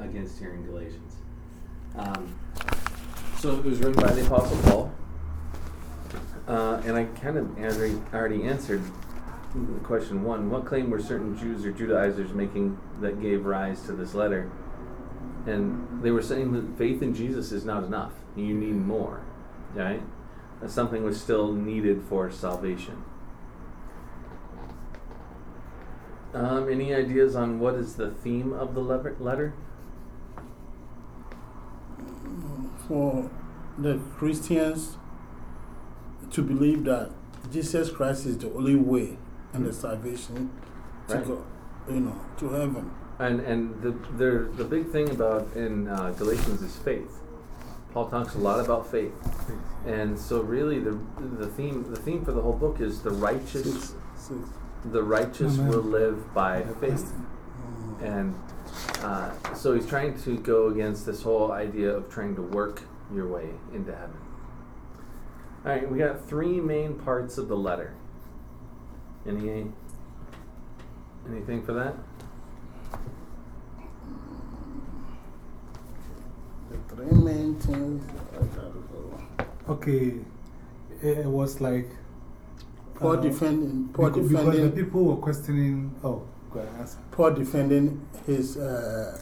against here in Galatians. Um, so it was written by the Apostle Paul. Uh, and I kind of already, already answered the question one. What claim were certain Jews or Judaizers making that gave rise to this letter? And they were saying that faith in Jesus is not enough. You need more, right? That something was still needed for salvation. Um, any ideas on what is the theme of the letter? For the Christians to believe that Jesus Christ is the only way and the salvation to Right. go, you know, to heaven. And and the the the big thing about in uh, Galatians is faith. Paul talks a lot about faith, and so really the the theme the theme for the whole book is the righteous Six, six. the righteous Amen. will live by faith, and uh, so he's trying to go against this whole idea of trying to work your way into heaven. All right, we got three main parts of the letter. Any anything for that? The three main things. I gotta go. Okay, it, it was like. Paul uh, defending, Paul because, because the people were questioning. Oh, go ahead, answer. Paul defending his, uh,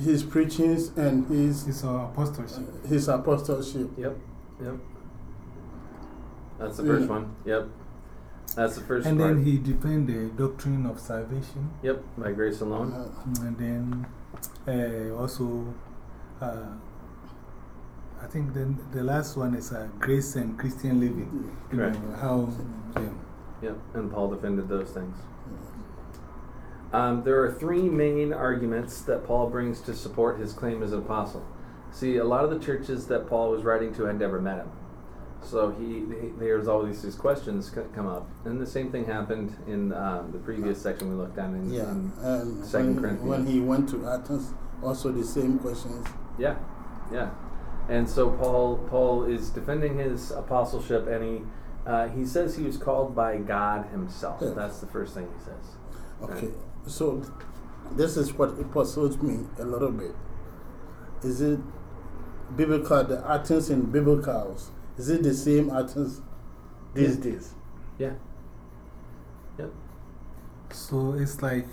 his preachings and his, It's our apostleship. his apostleship. Yep, yep. That's the Yeah. first one. Yep. That's the first And part. then he defended the doctrine of salvation. yep, by grace alone. Uh, And then uh, also, uh, I think then the last one is uh, grace and Christian living. You Correct. know, how, yeah. Yep, and Paul defended those things. Um, there are three main arguments that Paul brings to support his claim as an apostle. See, a lot of the churches that Paul was writing to had never met him. So he, he there's always these questions come up. And the same thing happened in um, the previous section we looked at in, Yeah, in and Second when, Corinthians. when he went to Athens, also the same questions. Yeah, yeah. And so Paul Paul is defending his apostleship, and he uh, he says he was called by God Himself. Yeah. That's the first thing he says. Okay, so this is what it puzzles me a little bit. Is it biblical, the Athens in biblicals, is it the same Athens these days? Yeah. Yep. So it's like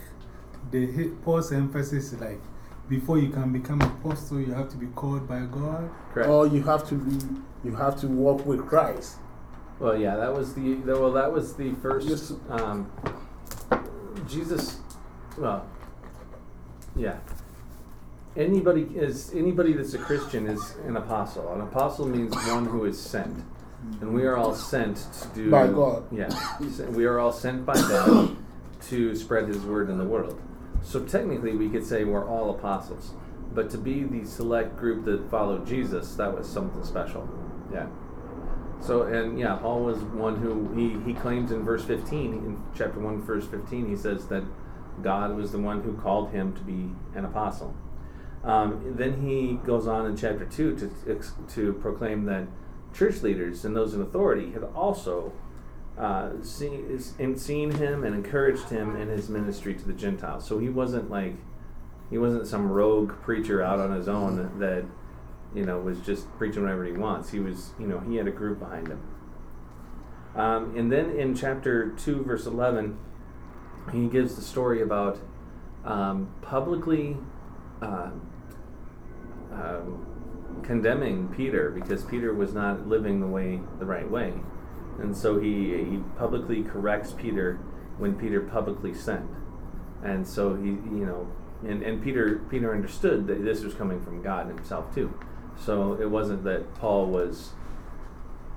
the hit, Paul's emphasis is like before you can become apostle, you have to be called by God. Correct. Or you have to be, you have to walk with Christ. well, yeah, that was the, the well, that was the first. Yes. Um, Jesus, well, yeah. Anybody is anybody that's a Christian is an apostle. An apostle means one who is sent, and we are all sent to do By God. Yeah, we are all sent by God to spread His word in the world. So technically, we could say we're all apostles, but to be the select group that followed Jesus, that was something special. Yeah. So and yeah, Paul was one who he he claims in verse fifteen in chapter one verse fifteen he says that God was the one who called him to be an apostle. Um, then he goes on in chapter two to to proclaim that church leaders and those in authority had also uh, seen, seen him and encouraged him in his ministry to the Gentiles. So he wasn't like he wasn't some rogue preacher out on his own that you know was just preaching whatever he wants. He was you know he had a group behind him. Um, and then in chapter two, verse eleven, he gives the story about um, publicly. Uh, um, condemning Peter because Peter was not living the way the right way, and so he he publicly corrects Peter when Peter publicly sinned, and so he you know and, and Peter Peter understood that this was coming from God himself too, so it wasn't that Paul was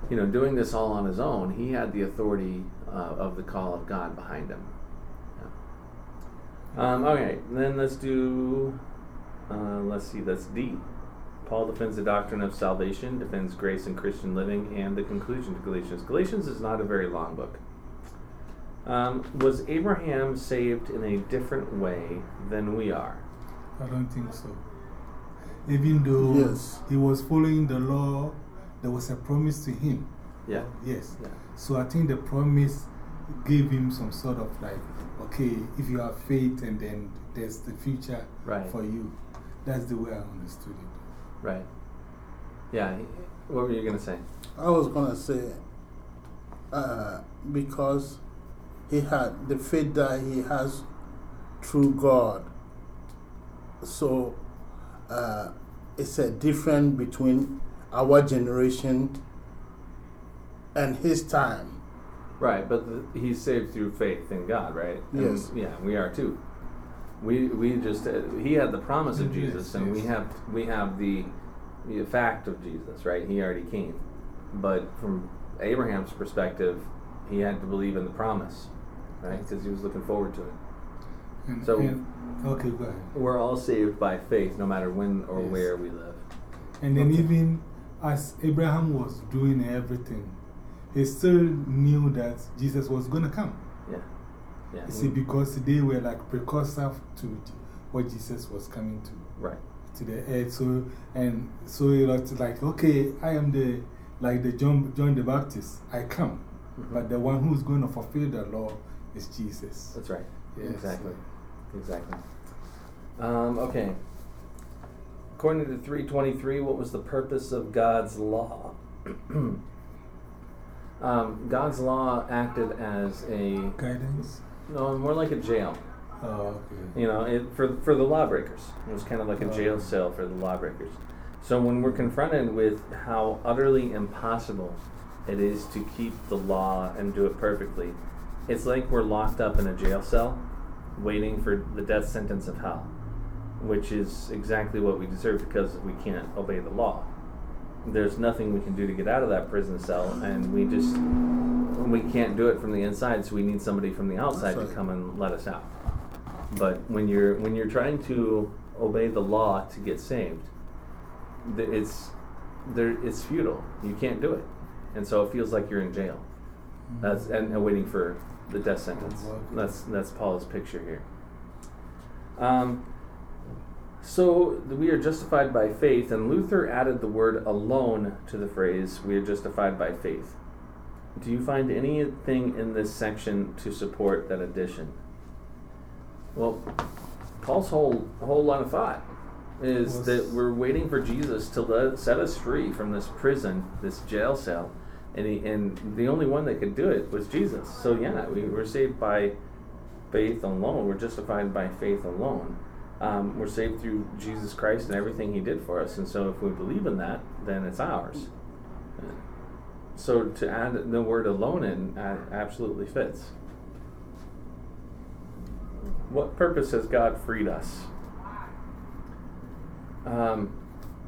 you know doing this all on his own. He had the authority uh, of the call of God behind him. Yeah. Um, okay, then let's do. Uh, let's see, that's D. Paul defends the doctrine of salvation, defends grace and Christian living, and the conclusion to Galatians. Galatians is not a very long book. Um, was Abraham saved in a different way than we are? I don't think so. Even though Yes. he was following the law, there was a promise to him. Yeah. Yes. Yeah. So I think the promise gave him some sort of like, okay, if you have faith and then there's the future Right. for you. That's the way I understood it. Right. Yeah. What were you going to say? I was going to say, uh, because he had the faith that he has through God. So uh, it's a difference between our generation and his time. Right, but the, he's saved through faith in God, right? And Yes. Yeah, we are too. We we just uh, he had the promise of Yes, Jesus, and we have we have the the fact of Jesus, right? He already came, but from Abraham's perspective, he had to believe in the promise, right? Because he was looking forward to it. And, So- and- okay, go ahead. We're all saved by faith, no matter when or Yes. where we live. And then Okay. even as Abraham was doing everything, he still knew that Jesus was going to come. Yeah, yeah. See, because they were like precursor to what Jesus was coming to. right. to the earth. So, and so it was like, okay, I am the, like the John, John the Baptist, I come. Mhm. But the one who's going to fulfill the law is Jesus. That's right. Yes. Exactly. Exactly. Um, okay. According to 323, what was the purpose of God's law? um, God's law acted as a, Guidance? no, more like a jail. Oh, okay. You know, it, for, for the lawbreakers. It was kind of like a Oh. jail cell for the lawbreakers. So when we're confronted with how utterly impossible it is to keep the law and do it perfectly, it's like we're locked up in a jail cell waiting for the death sentence of hell, which is exactly what we deserve because we can't obey the law. There's nothing we can do to get out of that prison cell, and we just we can't do it from the inside, so we need somebody from the outside to come and let us out. But when you're when you're trying to obey the law to get saved, it's there it's futile. You can't do it, and so it feels like you're in jail. That's and, and waiting for the death sentence. That's that's Paul's picture here. Um, so we are justified by faith, and Luther added the word alone to the phrase "we are justified by faith." Do you find anything in this section to support that addition? Well, Paul's whole whole line of thought is Was- that we're waiting for Jesus to let, set us free from this prison, this jail cell, and he, and the only one that could do it was Jesus. So yeah, we were saved by faith alone. We're justified by faith alone. Um, we're saved through Jesus Christ and everything He did for us. And so, if we believe in that, then it's ours. So to add the word alone in uh, absolutely fits. What purpose has God freed us? Um,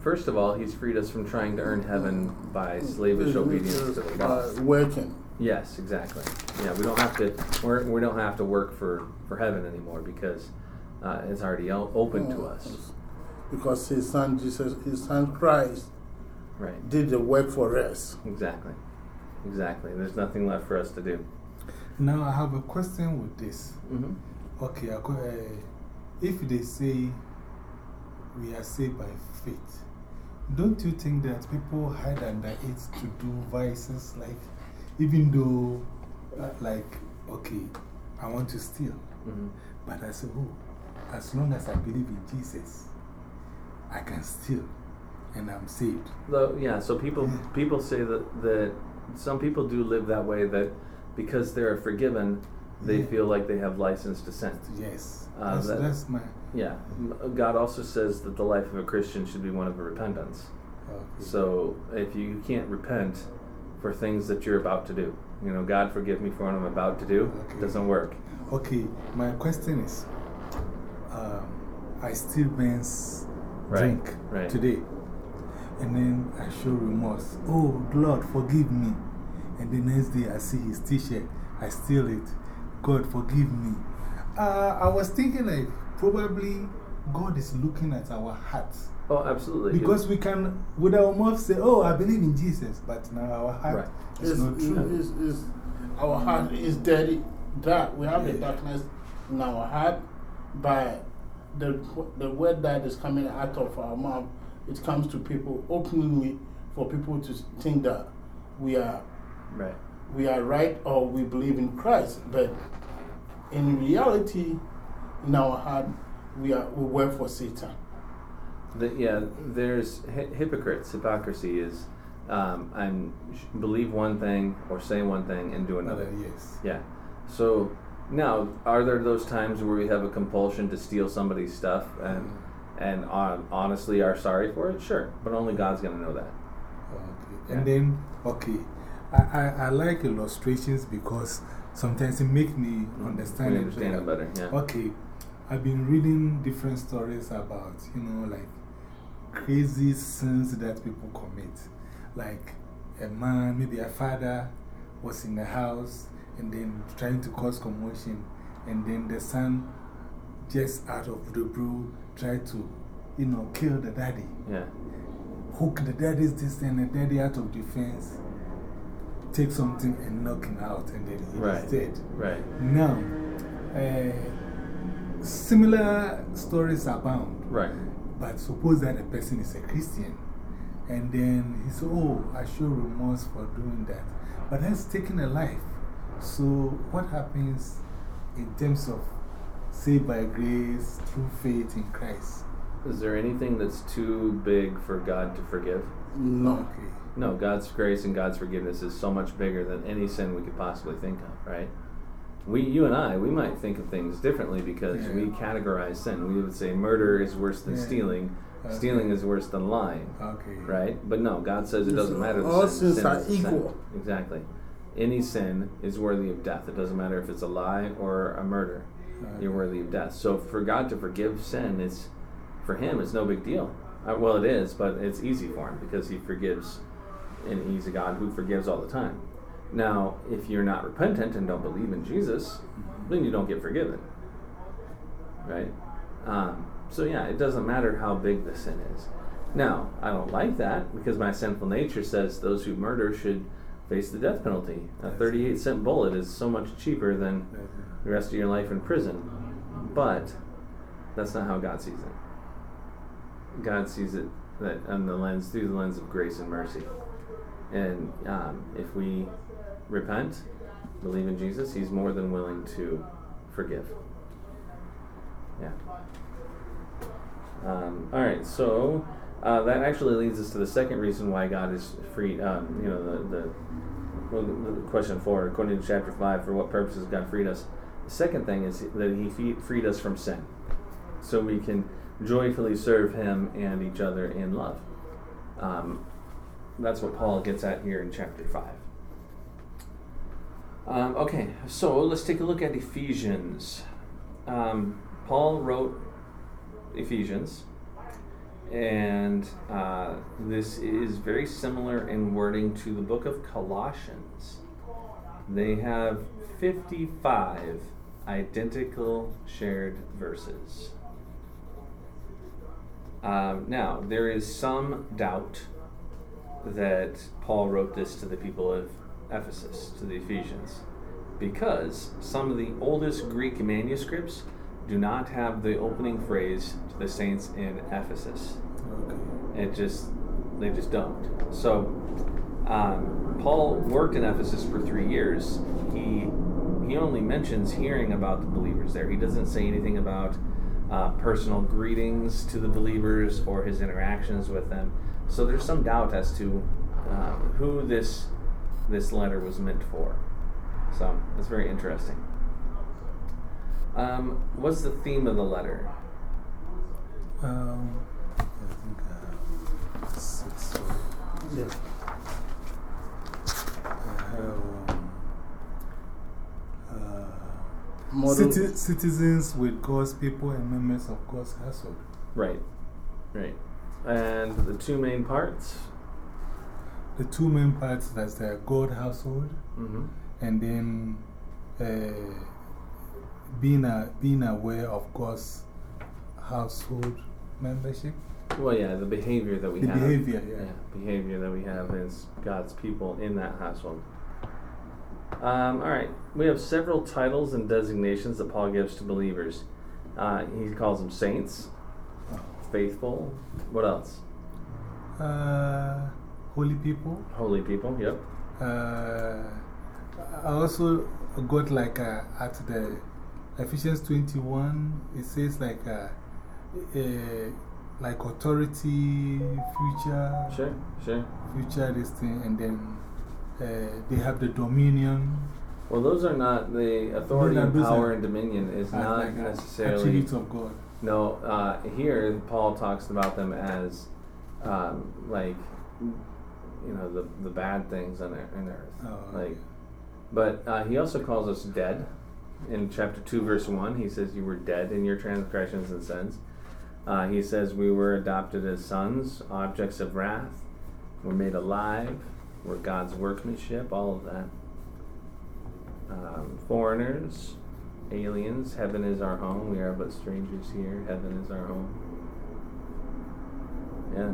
first of all, He's freed us from trying to earn heaven by slavish obedience to the law. Uh, working. Yes, exactly. Yeah, we don't have to. We're, we don't have to work for for heaven anymore because uh, it's already o- open to us. Because his son Jesus, his son Christ Right. did the work for us. Exactly. Exactly. There's nothing left for us to do. Now, I have a question with this. Mm-hmm. Okay, I uh, if they say we are saved by faith, don't you think that people hide under it to do vices? Like, even though, uh, like, okay, I want to steal, Mm-hmm. but I say, oh, as long as I believe in Jesus, I can still, and I'm saved. Though, yeah. So people people say that that some people do live that way that because they're forgiven, they Yeah. feel like they have license to sin. Yes. Uh, that's, that- that's my. Yeah. God also says that the life of a Christian should be one of repentance. Okay. So if you can't repent for things that you're about to do, you know, God forgive me for what I'm about to do, Okay. doesn't work. Okay, my question is um, I still Ben's Right, drink right. today. And then I show remorse. Oh, Lord, forgive me. And the next day I see his t shirt. I steal it. God, forgive me. Uh, I was thinking, like, probably God is looking at our hearts. Oh, absolutely. Because we can, with our mouth, say, Oh, I believe in Jesus. But now our heart Right. is It's, not true. it's, it's, our heart is dirty. Dark. We have the darkness in our heart by the, the word that is coming out of our mouth. It comes to people openly for people to think that we are right. we are right or we believe in Christ. But in reality, in our heart, we, are, we work for Satan. The, yeah, there's hy- hypocrites. Hypocrisy is um, I'm believe one thing or say one thing and do another. Another, yes. Yeah. So now, are there those times where we have a compulsion to steal somebody's stuff and and on, honestly are sorry for it? Sure, but only God's gonna know that. Okay. And then, okay, I, I, I like illustrations because sometimes it makes me mm, understand, We understand it better. Yeah. Okay, I've been reading different stories about, you know, like crazy sins that people commit. Like a man, maybe a father, was in the house and then trying to cause commotion, and then the son, just out of the blue, tried to, you know, kill the daddy Yeah. hook the daddy's this and the daddy out of defense, take something and knock him out, and then he Right. is dead. Right. Now, uh, similar stories abound, Right. but suppose that a person is a Christian, and then he says, Oh, I show remorse for doing that. But that's taking a life. So, what happens in terms of saved by grace through faith in Christ? Is there anything that's too big for God to forgive? No. Okay. No, God's grace and God's forgiveness is so much bigger than any sin we could possibly think of, right? We, you and I, we might think of things differently because Yeah. we categorize sin. We would say murder is worse than Yeah. stealing, Okay. stealing is worse than lying, Okay. right? But no, God says it doesn't matter. all sins Sin are a sin. equal. Exactly. Any sin is worthy of death. It doesn't matter if it's a lie or a murder. You're worthy of death. So for God to forgive sin, it's for Him, it's no big deal. Uh, well, it is, but it's easy for Him because He forgives, and He's a God who forgives all the time. Now, if you're not repentant and don't believe in Jesus, then you don't get forgiven. Right? Um, so yeah, it doesn't matter how big the sin is. Now, I don't like that because my sinful nature says those who murder should face the death penalty. A 38 cent bullet is so much cheaper than the rest of your life in prison. But that's not how God sees it. God sees it that on the lens through the lens of grace and mercy. And um, if we repent, believe in Jesus, He's more than willing to forgive. Yeah. Um, all right, so uh, that actually leads us to the second reason why God is free. Um, you know, the, the, well, the question four, according to chapter five, for what purposes God freed us. The second thing is that He freed us from sin, so we can joyfully serve Him and each other in love. Um, that's what Paul gets at here in chapter five. Um, okay, so let's take a look at Ephesians. Um, Paul wrote Ephesians, and uh, this is very similar in wording to the book of Colossians. They have 55 identical shared verses. Um, now, there is some doubt that Paul wrote this to the people of Ephesus, to the Ephesians, because some of the oldest Greek manuscripts do not have the opening phrase to the saints in Ephesus. Okay. It just, they just don't. So, um, Paul worked in Ephesus for three years. He he only mentions hearing about the believers there. He doesn't say anything about uh, personal greetings to the believers or his interactions with them. So there's some doubt as to uh, who this this letter was meant for. So it's very interesting. Um, what's the theme of the letter? Um, I think I have six. Yeah. I have um, uh, Model, citi- citizens with God's people and members of God's household. Right, right. And the two main parts. The two main parts that's the God household Mm-hmm. and then uh, being, a, being aware of God's household membership. Well, yeah, the behavior that we The have. behavior, yeah. behavior that we have as God's people in that household. Um, all right, we have several titles and designations that Paul gives to believers. Uh, he calls them saints, faithful. What else? Uh, holy people. Holy people. Yep. Uh, I also got like uh, at the Ephesians 21, it says like uh, uh, like authority, future, Sure, sure. future this thing, and then uh, they have the dominion. Well, those are not the authority, are- power, are- and dominion is uh, not like, necessarily. attributes of God. No, uh, here Paul talks about them as um, like you know the the bad things on earth, in earth. Oh, like, okay. but uh, he also calls us dead. In chapter two, verse one, he says you were dead in your transgressions and sins. Uh, he says we were adopted as sons, objects of wrath. We're made alive. We're God's workmanship. All of that. Um, foreigners, aliens. Heaven is our home. We are but strangers here. Heaven is our home. Yeah.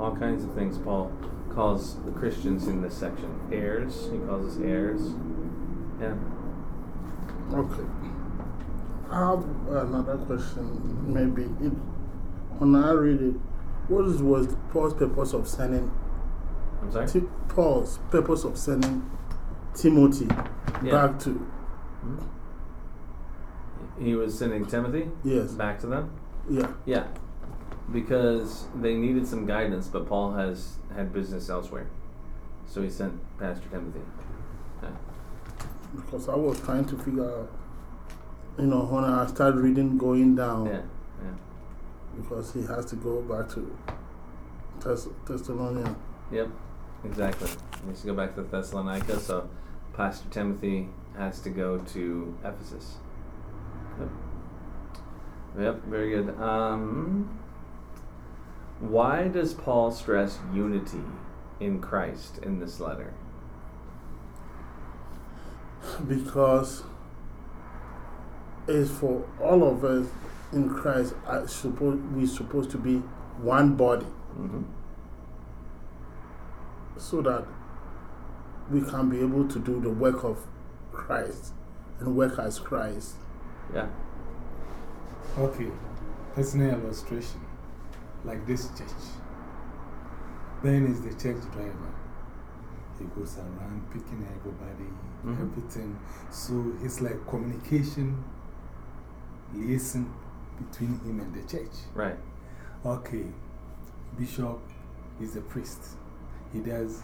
All kinds of things Paul calls the Christians in this section. Heirs. He calls us heirs. Yeah. Okay. I have another question. Maybe it, when I read it, what is, was Paul's purpose of sending I'm sorry? Ti- Paul's purpose of sending Timothy Yeah. back to Hmm? He was sending Timothy yes back to them? yeah Yeah. Because they needed some guidance, but Paul has had business elsewhere. So he sent Pastor Timothy. Because I was trying to figure out you know when I started reading going down Yeah. Yeah. because he has to go back to Thess- Thessalonica. Yep, exactly. He has to go back to Thessalonica, so Pastor Timothy has to go to Ephesus. Yep. Yep, very good. Um, why does Paul stress unity in Christ in this letter? Because it's for all of us in Christ. I suppose we're supposed to be one body, hmm so that we can be able to do the work of Christ and work as Christ. Yeah. Okay, personal illustration. Like this church. Ben is the church driver. He goes around picking everybody, Mhm. everything. So it's like communication, liaison between him and the church. Right. Okay, Bishop is a priest. He does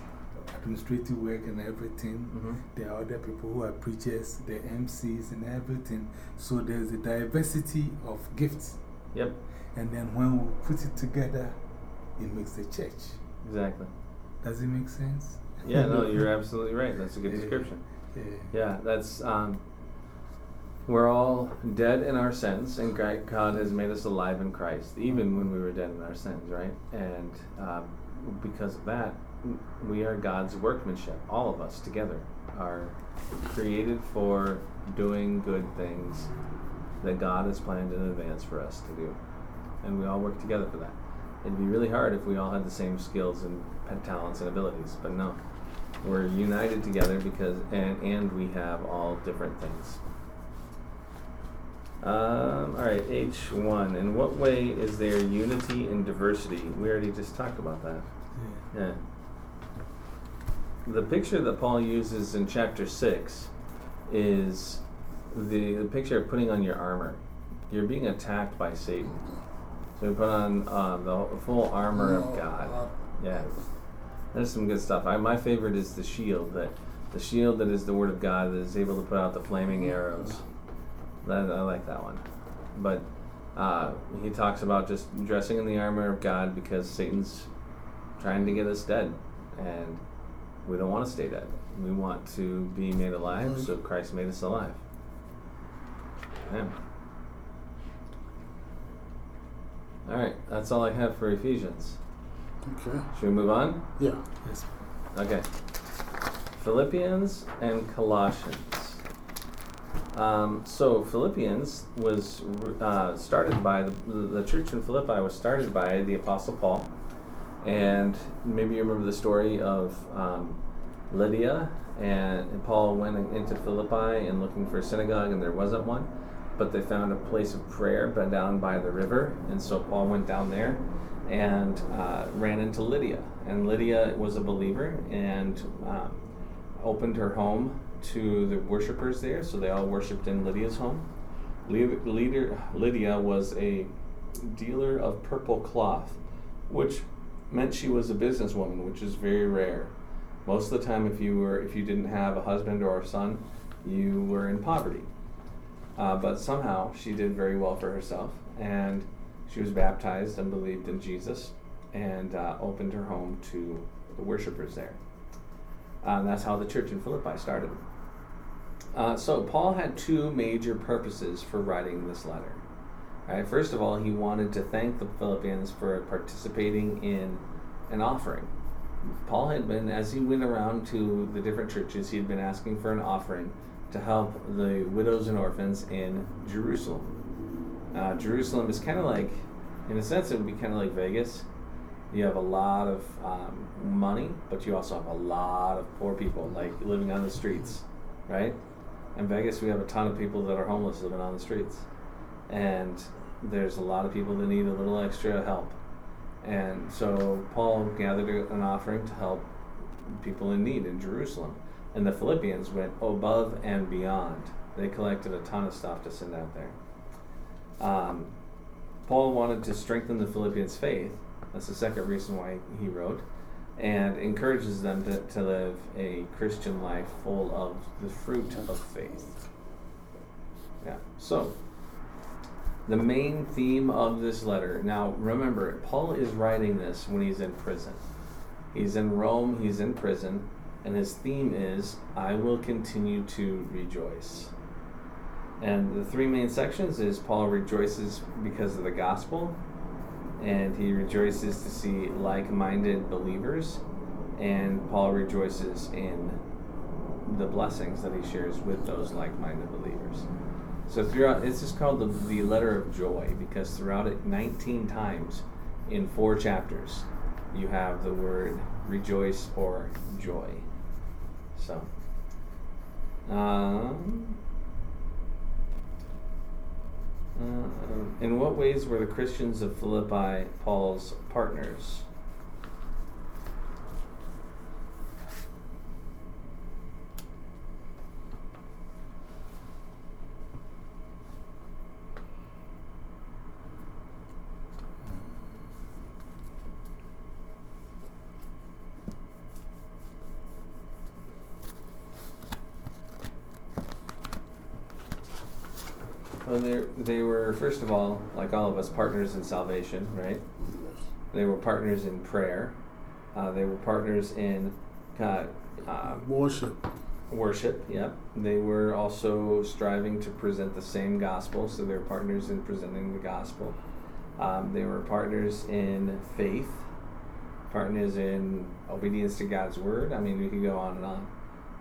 administrative work and everything. hmm There are other people who are preachers, the MCs and everything. So there's a diversity of gifts. Yep. And then when we put it together, it makes the church. Exactly. Does it make sense? Yeah, no, you're absolutely right. That's a good description. Yeah. That's, um, we're all dead in our sins, and God has made us alive in Christ, even when we were dead in our sins, right? And um, because of that, we are God's workmanship. All of us together are created for doing good things that God has planned in advance for us to do. And we all work together for that. It'd be really hard if we all had the same skills and talents and abilities, but no. We're united together because, and, and we have all different things. Um, all right, H1. In what way is there unity in diversity? We already just talked about that. Yeah. Yeah. The picture that Paul uses in chapter 6 is the, the picture of putting on your armor. You're being attacked by Satan. So you put on uh, the full armor of God. Yeah. There's some good stuff. I, my favorite is the shield that the shield that is the word of God that is able to put out the flaming arrows. That, I like that one. But uh, he talks about just dressing in the armor of God because Satan's trying to get us dead, and we don't want to stay dead. We want to be made alive, so Christ made us alive. Yeah. All right, that's all I have for Ephesians. Okay. Should we move on? Yeah. Yes. Okay. Philippians and Colossians. Um, so Philippians was uh, started by the, the church in Philippi was started by the Apostle Paul, and maybe you remember the story of um, Lydia and, and Paul went into Philippi and looking for a synagogue, and there wasn't one, but they found a place of prayer, but down by the river, and so Paul went down there and uh, ran into Lydia, and Lydia was a believer and um, opened her home to the worshipers there, so they all worshipped in Lydia's home. Lydia was a dealer of purple cloth, which meant she was a businesswoman, which is very rare. Most of the time, if you were if you didn't have a husband or a son, you were in poverty. Uh, but somehow she did very well for herself, and she was baptized and believed in Jesus, and uh, opened her home to the worshipers there. Uh, that's how the church in Philippi started. Uh, so Paul had two major purposes for writing this letter. Right, first of all, he wanted to thank the Philippians for participating in an offering. Paul had been, as he went around to the different churches, he had been asking for an offering to help the widows and orphans in Jerusalem. Uh, Jerusalem is kind of like, in a sense, it would be kind of like Vegas. You have a lot of um, money, but you also have a lot of poor people, like living on the streets, right? In Vegas, we have a ton of people that are homeless living on the streets. And there's a lot of people that need a little extra help. And so Paul gathered an offering to help people in need in Jerusalem. And the Philippians went above and beyond. They collected a ton of stuff to send out there. Um, Paul wanted to strengthen the Philippians' faith. That's the second reason why he wrote. And encourages them to, to live a Christian life full of the fruit of faith. Yeah. So, the main theme of this letter. Now, remember, Paul is writing this when he's in prison. He's in Rome, he's in prison, and his theme is I will continue to rejoice. And the three main sections is Paul rejoices because of the gospel, and he rejoices to see like minded believers, and Paul rejoices in the blessings that he shares with those like minded believers. So throughout, it's just called the, the letter of joy because throughout it, 19 times in four chapters, you have the word rejoice or joy. So, um, uh, in what ways were the Christians of Philippi Paul's partners? Well, they they were first of all, like all of us, partners in salvation, right? They were partners in prayer. Uh, they were partners in uh, uh, Worship. worship. Yep. They were also striving to present the same gospel, so they were partners in presenting the gospel. Um, they were partners in faith, partners in obedience to God's word. I mean, we could go on and on.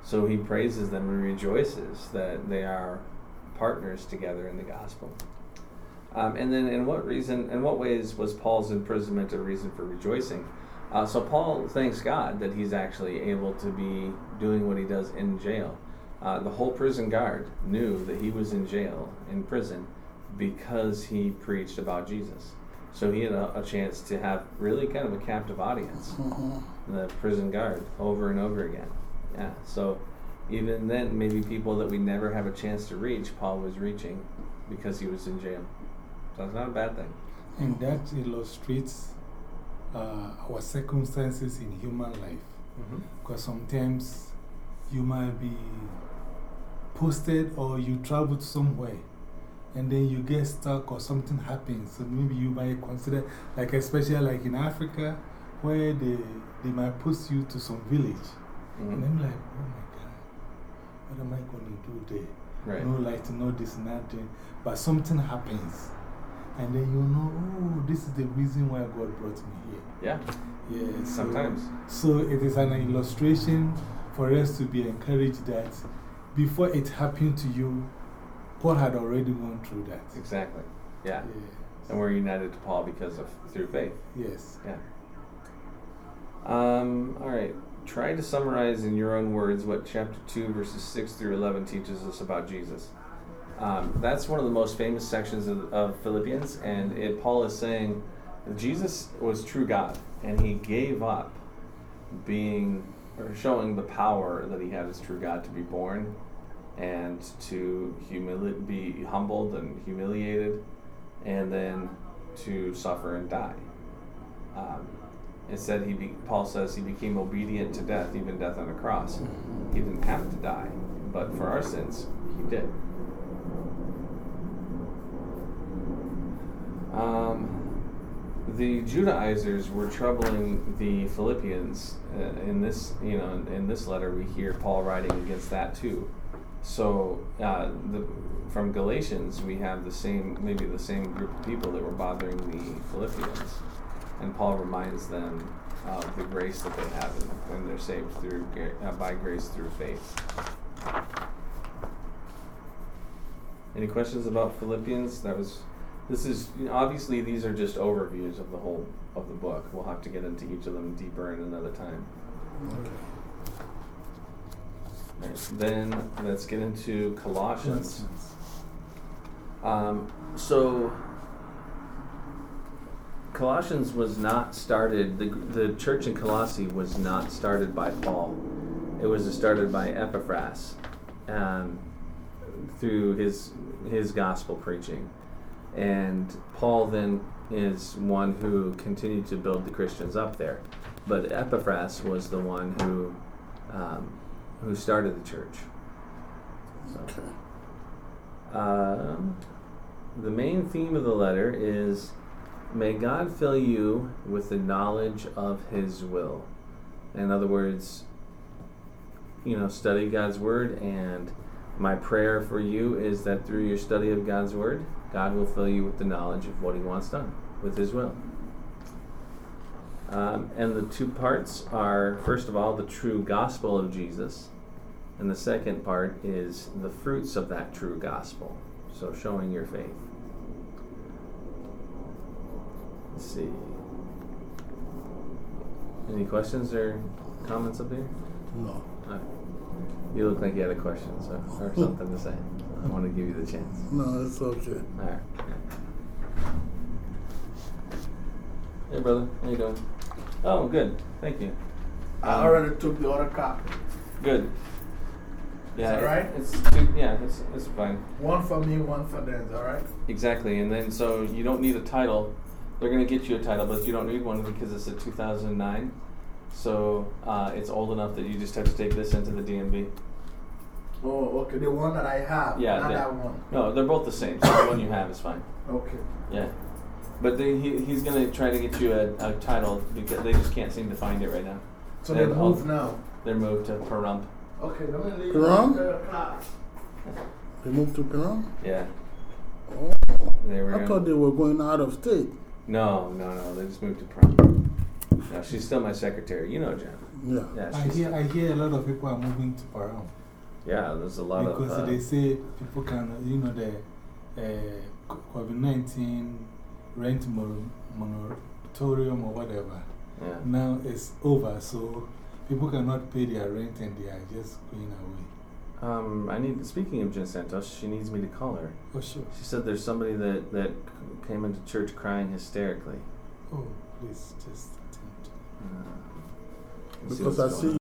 So he praises them and rejoices that they are partners together in the gospel. Um, and then, in what reason, in what ways was Paul's imprisonment a reason for rejoicing? Uh, so Paul thanks God that he's actually able to be doing what he does in jail. Uh, the whole prison guard knew that he was in jail, in prison, because he preached about Jesus. So he had a, a chance to have really kind of a captive audience, the prison guard, over and over again. Yeah. So even then, maybe people that we never have a chance to reach, Paul was reaching because he was in jail. So it's not a bad thing. And that illustrates uh, our circumstances in human life. Because sometimes you might be posted or you traveled somewhere and then you get stuck or something happens. So maybe you might consider, like, especially like in Africa, where they, they might post you to some village. Mhm. And I'm like, oh my God, what am I going to do there? Right. No light, no this, nothing. But something happens. And then you know, oh, this is the reason why God brought me here. Yeah. Yeah, so- Sometimes. So, it is an illustration for us to be encouraged that before it happened to you, Paul had already gone through that. Exactly. Yeah. Yeah. And we're united to Paul because of through faith. Yes. Yeah. Um, all right. Try to summarize in your own words what chapter 2, verses 6 through 11 teaches us about Jesus. Um, that's one of the most famous sections of, of Philippians, and it, Paul is saying Jesus was true God, and he gave up being or showing the power that he had as true God to be born and to humili- be humbled and humiliated, and then to suffer and die. Um, instead, he be, Paul says he became obedient to death, even death on a cross. He didn't have to die, but for our sins, he did. Um, the Judaizers were troubling the Philippians. Uh, in this, you know, in, in, this letter, we hear Paul writing against that too. So, uh, the, from Galatians, we have the same, maybe the same group of people that were bothering the Philippians, and Paul reminds them of the grace that they have and they're saved through uh, by grace through faith. Any questions about Philippians? That was this is obviously these are just overviews of the whole of the book. We'll have to get into each of them deeper in another time. Okay. Right, then let's get into Colossians. Um, so Colossians was not started. The the church in Colossae was not started by Paul. It was started by Epaphras um, through his his gospel preaching. And Paul then is one who continued to build the Christians up there. But Epaphras was the one who um, who started the church. So, okay. Um, the main theme of the letter is May God fill you with the knowledge of His will. In other words, you know, study God's Word, and my prayer for you is that through your study of God's Word, God will fill you with the knowledge of what He wants done with His will. Um, and the two parts are, first of all, the true gospel of Jesus, and the second part is the fruits of that true gospel. So, showing your faith. Let's see. Any questions or comments up there? No. You look like you had a question so, or something to say. I want to give you the chance. No, it's okay. All right. Hey, brother. How you doing? Oh, good. Thank you. I um, already took the other copy. Good. Yeah, Right? It's yeah, it's, it's fine. One for me, one for them, all right? Exactly. And then, so you don't need a title. They're going to get you a title, but you don't need one because it's a 2009. So uh, it's old enough that you just have to take this into the DMV. Oh, okay. The one that I have. Yeah. Not that one. No, they're both the same. So the one you have is fine. Okay. Yeah. But they, he, he's going to try to get you a, a, title because they just can't seem to find it right now. So they moved now? They're moved to Pahrump. Okay, let me leave. Pahrump? They moved to Pahrump? Yeah. Oh. They were I thought they were going out of state. No, no, no. They just moved to Pahrump. No, she's still my secretary. You know Jen. Yeah. yeah I, hear, I hear a lot of people are moving to Pahrump. Yeah, there's a lot because of. Because uh, they say people can, you know, the uh, COVID 19 rent moratorium or whatever. Yeah. Now it's over, so people cannot pay their rent and they are just going away. Um, I need, speaking of Jen Santos, she needs me to call her. Oh, sure. She said there's somebody that, that came into church crying hysterically. Oh, please just attempt. Uh, because I see